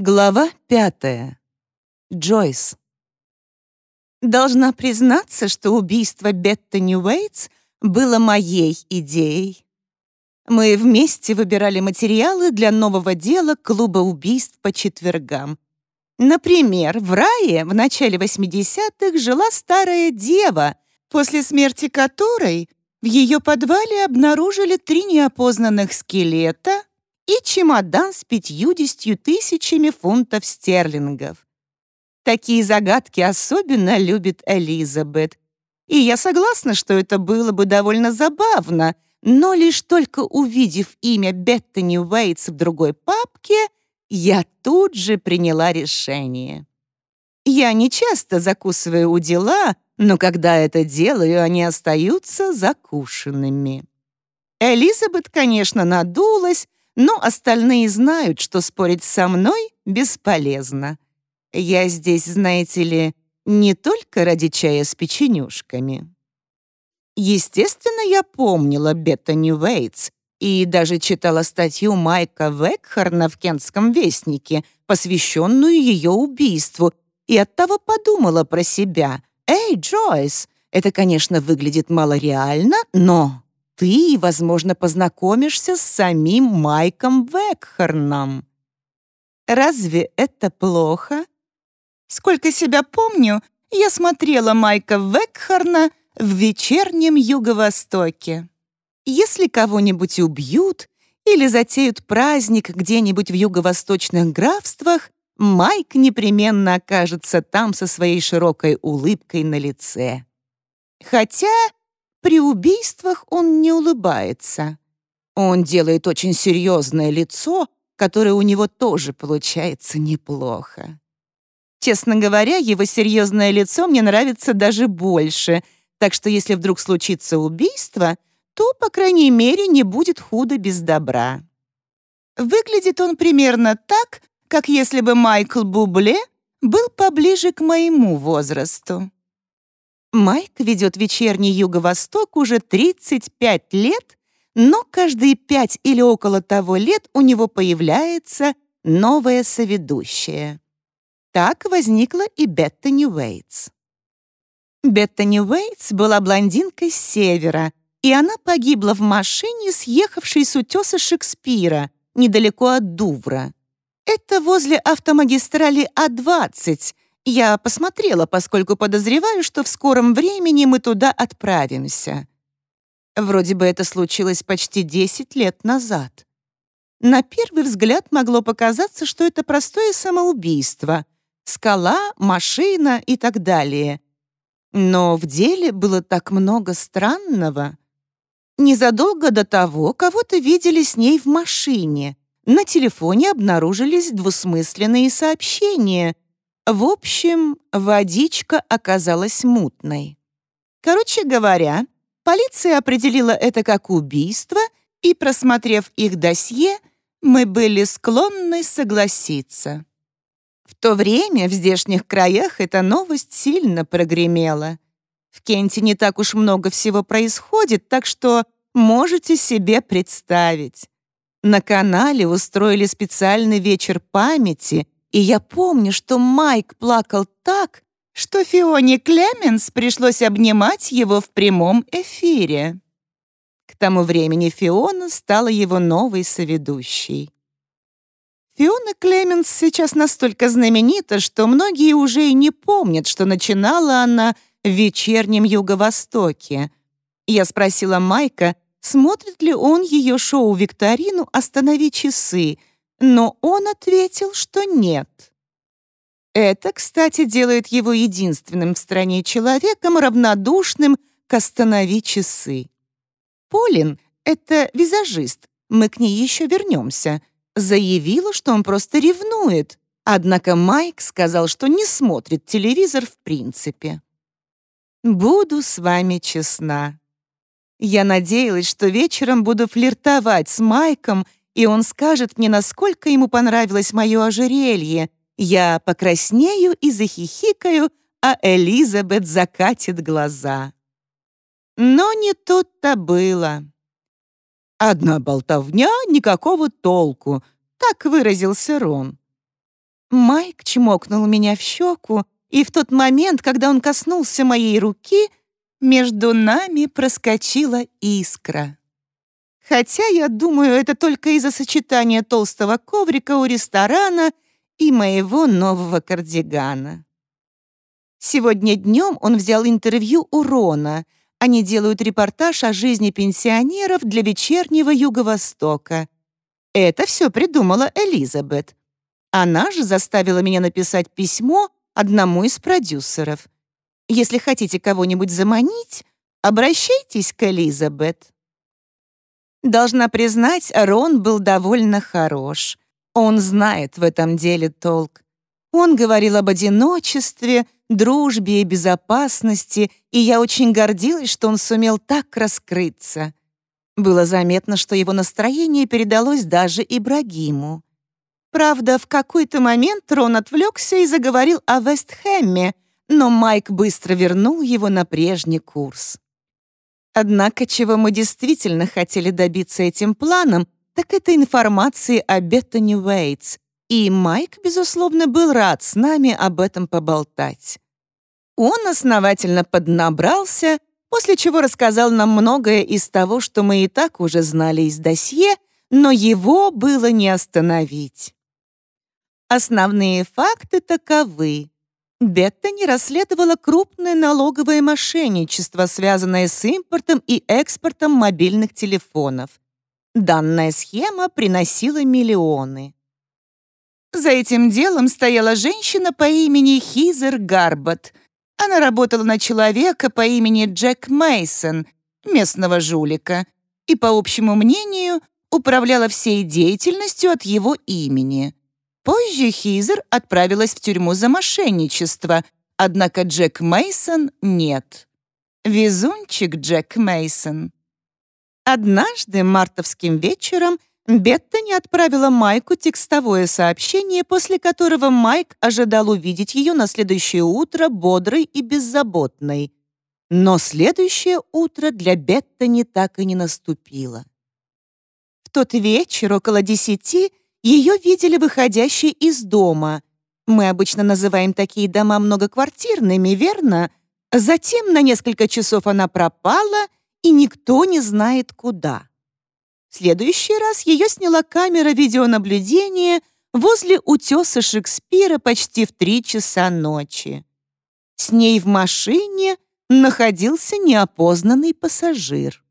Глава пятая. Джойс. Должна признаться, что убийство Беттани Уэйтс было моей идеей. Мы вместе выбирали материалы для нового дела клуба убийств по четвергам. Например, в рае в начале 80-х жила старая дева, после смерти которой в ее подвале обнаружили три неопознанных скелета, и чемодан с пятьюдесятью тысячами фунтов стерлингов. Такие загадки особенно любит Элизабет. И я согласна, что это было бы довольно забавно, но лишь только увидев имя Беттани Уэйтс в другой папке, я тут же приняла решение. Я не часто закусываю у дела, но когда это делаю, они остаются закушенными. Элизабет, конечно, надулась, но остальные знают, что спорить со мной бесполезно. Я здесь, знаете ли, не только ради чая с печенюшками. Естественно, я помнила Беттани Уэйтс и даже читала статью Майка Векхарна в Кентском вестнике, посвященную ее убийству, и оттого подумала про себя. «Эй, Джойс, это, конечно, выглядит малореально, но ты, возможно, познакомишься с самим Майком Векхорном. Разве это плохо? Сколько себя помню, я смотрела Майка Векхорна в вечернем Юго-Востоке. Если кого-нибудь убьют или затеют праздник где-нибудь в юго-восточных графствах, Майк непременно окажется там со своей широкой улыбкой на лице. Хотя при убийствах он не улыбается. Он делает очень серьезное лицо, которое у него тоже получается неплохо. Честно говоря, его серьезное лицо мне нравится даже больше, так что если вдруг случится убийство, то, по крайней мере, не будет худо без добра. Выглядит он примерно так, как если бы Майкл Бубле был поближе к моему возрасту. Майк ведет вечерний Юго-Восток уже 35 лет, но каждые пять или около того лет у него появляется новая соведущая. Так возникла и Беттани Уэйтс. Беттани Уэйтс была блондинкой с севера, и она погибла в машине, съехавшей с утеса Шекспира, недалеко от Дувра. Это возле автомагистрали А-20, я посмотрела, поскольку подозреваю, что в скором времени мы туда отправимся. Вроде бы это случилось почти 10 лет назад. На первый взгляд могло показаться, что это простое самоубийство. Скала, машина и так далее. Но в деле было так много странного. Незадолго до того кого-то видели с ней в машине. На телефоне обнаружились двусмысленные сообщения — в общем, водичка оказалась мутной. Короче говоря, полиция определила это как убийство, и, просмотрев их досье, мы были склонны согласиться. В то время в здешних краях эта новость сильно прогремела. В Кенте не так уж много всего происходит, так что можете себе представить. На канале устроили специальный вечер памяти — и я помню, что Майк плакал так, что Фионе Клеменс пришлось обнимать его в прямом эфире. К тому времени Фиона стала его новой соведущей. Фиона Клеменс сейчас настолько знаменита, что многие уже и не помнят, что начинала она в вечернем Юго-Востоке. Я спросила Майка, смотрит ли он ее шоу-викторину «Останови часы», но он ответил, что нет. Это, кстати, делает его единственным в стране человеком, равнодушным к «Останови часы». Полин — это визажист, мы к ней еще вернемся, заявила, что он просто ревнует, однако Майк сказал, что не смотрит телевизор в принципе. Буду с вами честна. Я надеялась, что вечером буду флиртовать с Майком — и он скажет мне, насколько ему понравилось мое ожерелье. Я покраснею и захихикаю, а Элизабет закатит глаза. Но не тут-то было. «Одна болтовня, никакого толку», — так выразился Рон. Майк чмокнул меня в щеку, и в тот момент, когда он коснулся моей руки, между нами проскочила искра. Хотя, я думаю, это только из-за сочетания толстого коврика у ресторана и моего нового кардигана. Сегодня днем он взял интервью у Рона. Они делают репортаж о жизни пенсионеров для вечернего Юго-Востока. Это все придумала Элизабет. Она же заставила меня написать письмо одному из продюсеров. Если хотите кого-нибудь заманить, обращайтесь к Элизабет. Должна признать, Рон был довольно хорош. Он знает в этом деле толк. Он говорил об одиночестве, дружбе и безопасности, и я очень гордилась, что он сумел так раскрыться. Было заметно, что его настроение передалось даже Ибрагиму. Правда, в какой-то момент Рон отвлекся и заговорил о Вестхэмме, но Майк быстро вернул его на прежний курс. Однако, чего мы действительно хотели добиться этим планом, так это информации о Беттани Уэйтс, и Майк, безусловно, был рад с нами об этом поболтать. Он основательно поднабрался, после чего рассказал нам многое из того, что мы и так уже знали из досье, но его было не остановить. Основные факты таковы. Бетта не расследовала крупное налоговое мошенничество, связанное с импортом и экспортом мобильных телефонов. Данная схема приносила миллионы. За этим делом стояла женщина по имени Хизер Гарбот. Она работала на человека по имени Джек Мейсон, местного жулика, и, по общему мнению, управляла всей деятельностью от его имени. Позже Хизер отправилась в тюрьму за мошенничество, однако Джек Мейсон нет. Везунчик Джек Мейсон. Однажды мартовским вечером Беттани отправила Майку текстовое сообщение, после которого Майк ожидал увидеть ее на следующее утро бодрой и беззаботной. Но следующее утро для Беттани так и не наступило. В тот вечер около десяти ее видели выходящей из дома. Мы обычно называем такие дома многоквартирными, верно? Затем на несколько часов она пропала, и никто не знает куда. В следующий раз ее сняла камера видеонаблюдения возле утеса Шекспира почти в три часа ночи. С ней в машине находился неопознанный пассажир.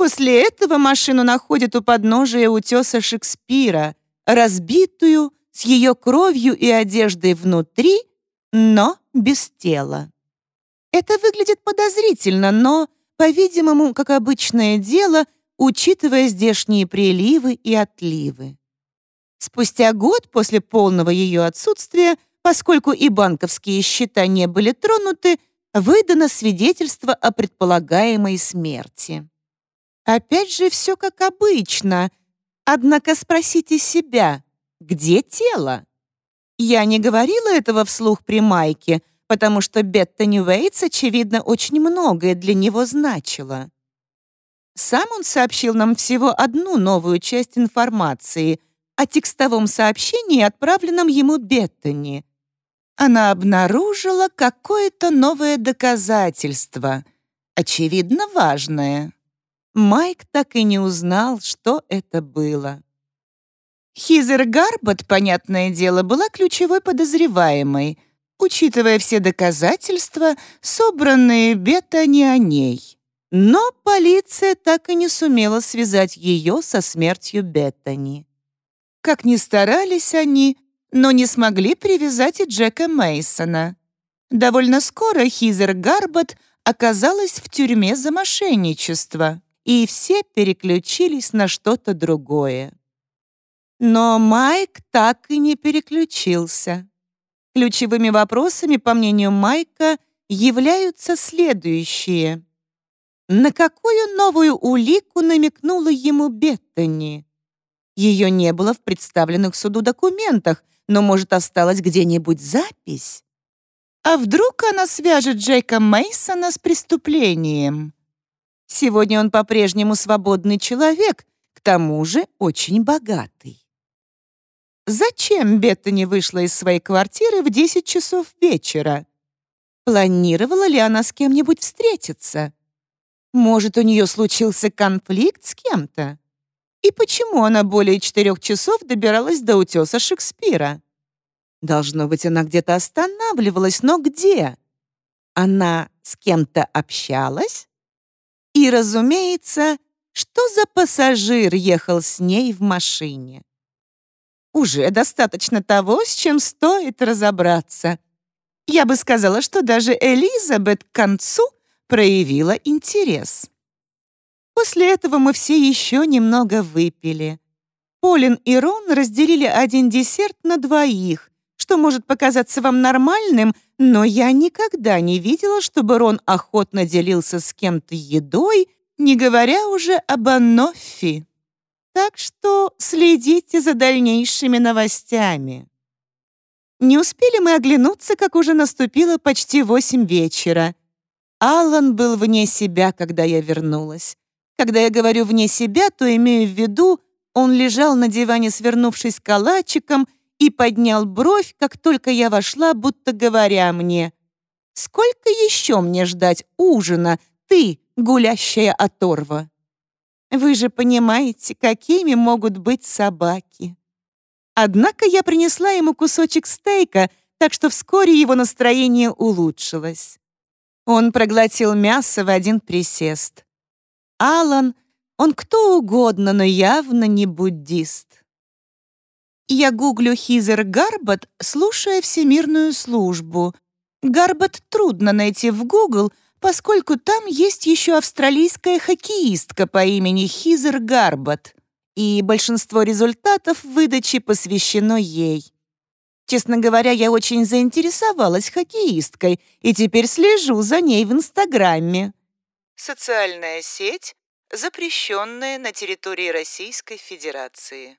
После этого машину находят у подножия утеса Шекспира, разбитую, с ее кровью и одеждой внутри, но без тела. Это выглядит подозрительно, но, по-видимому, как обычное дело, учитывая здешние приливы и отливы. Спустя год после полного ее отсутствия, поскольку и банковские счета не были тронуты, выдано свидетельство о предполагаемой смерти. Опять же, все как обычно. Однако спросите себя, где тело? Я не говорила этого вслух при Майке, потому что Беттани Уэйтс, очевидно, очень многое для него значило. Сам он сообщил нам всего одну новую часть информации о текстовом сообщении, отправленном ему Беттани. Она обнаружила какое-то новое доказательство, очевидно, важное. Майк так и не узнал, что это было. Хизер Гарбот, понятное дело, была ключевой подозреваемой, учитывая все доказательства, собранные Беттани о ней. Но полиция так и не сумела связать ее со смертью Беттани. Как ни старались они, но не смогли привязать и Джека Мейсона. Довольно скоро Хизер Гарбот оказалась в тюрьме за мошенничество и все переключились на что-то другое. Но Майк так и не переключился. Ключевыми вопросами, по мнению Майка, являются следующие. На какую новую улику намекнула ему Беттани? Ее не было в представленных суду документах, но, может, осталась где-нибудь запись? А вдруг она свяжет Джейка Мейсона с преступлением? Сегодня он по-прежнему свободный человек, к тому же очень богатый. зачем Беттани вышла из своей квартиры в 10 часов вечера? Планировала ли она с кем-нибудь встретиться? Может, у нее случился конфликт с кем-то? И почему она более четырех часов добиралась до утеса Шекспира? Должно быть, она где-то останавливалась, но где? Она с кем-то общалась? И, разумеется, что за пассажир ехал с ней в машине? Уже достаточно того, с чем стоит разобраться. Я бы сказала, что даже Элизабет к концу проявила интерес. После этого мы все еще немного выпили. Полин и Рон разделили один десерт на двоих, что может показаться вам нормальным, но я никогда не видела, чтобы Рон охотно делился с кем-то едой, не говоря уже об Анноффи. Так что следите за дальнейшими новостями. Не успели мы оглянуться, как уже наступило почти восемь вечера. Аллан был вне себя, когда я вернулась. Когда я говорю «вне себя», то имею в виду, он лежал на диване, свернувшись калачиком, и поднял бровь, как только я вошла, будто говоря мне, «Сколько еще мне ждать ужина, ты, гулящая оторва?» Вы же понимаете, какими могут быть собаки. Однако я принесла ему кусочек стейка, так что вскоре его настроение улучшилось. Он проглотил мясо в один присест. Алан, он кто угодно, но явно не буддист. Я гуглю Хизер Гарбат, слушая всемирную службу. Гарбат трудно найти в Google, поскольку там есть еще австралийская хоккеистка по имени Хизер Гарбат, и большинство результатов выдачи посвящено ей. Честно говоря, я очень заинтересовалась хоккеисткой и теперь слежу за ней в Инстаграме социальная сеть, запрещенная на территории Российской Федерации.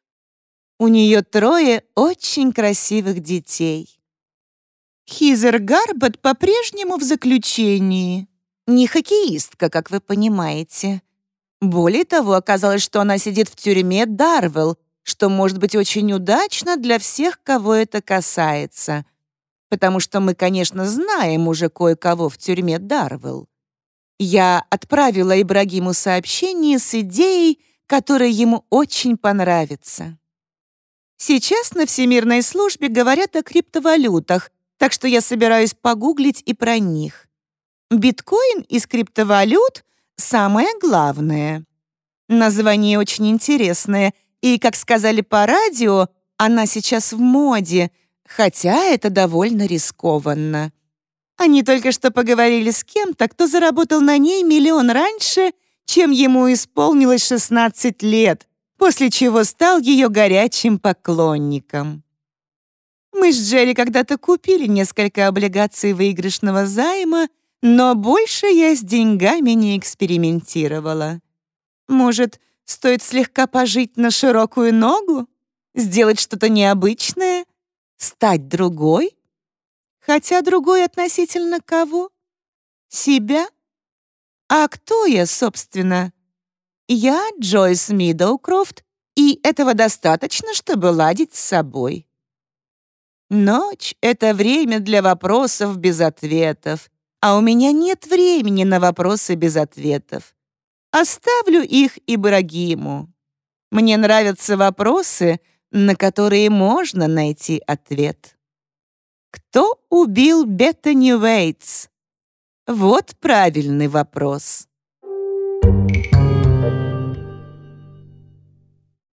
У нее трое очень красивых детей. Хизер Гарбат по-прежнему в заключении. Не хоккеистка, как вы понимаете. Более того, оказалось, что она сидит в тюрьме Дарвелл, что может быть очень удачно для всех, кого это касается. Потому что мы, конечно, знаем уже кое-кого в тюрьме Дарвелл. Я отправила Ибрагиму сообщение с идеей, которая ему очень понравится. Сейчас на Всемирной службе говорят о криптовалютах, так что я собираюсь погуглить и про них. Биткоин из криптовалют — самое главное. Название очень интересное, и, как сказали по радио, она сейчас в моде, хотя это довольно рискованно. Они только что поговорили с кем-то, кто заработал на ней миллион раньше, чем ему исполнилось 16 лет, после чего стал ее горячим поклонником. Мы с Джерри когда-то купили несколько облигаций выигрышного займа, но больше я с деньгами не экспериментировала. Может, стоит слегка пожить на широкую ногу? Сделать что-то необычное? Стать другой? Хотя другой относительно кого? Себя? А кто я, собственно? Я Джойс Мидоукрофт, и этого достаточно, чтобы ладить с собой. Ночь — это время для вопросов без ответов, а у меня нет времени на вопросы без ответов. Оставлю их Ибрагиму. Мне нравятся вопросы, на которые можно найти ответ. Кто убил Беттани Уэйтс? Вот правильный вопрос.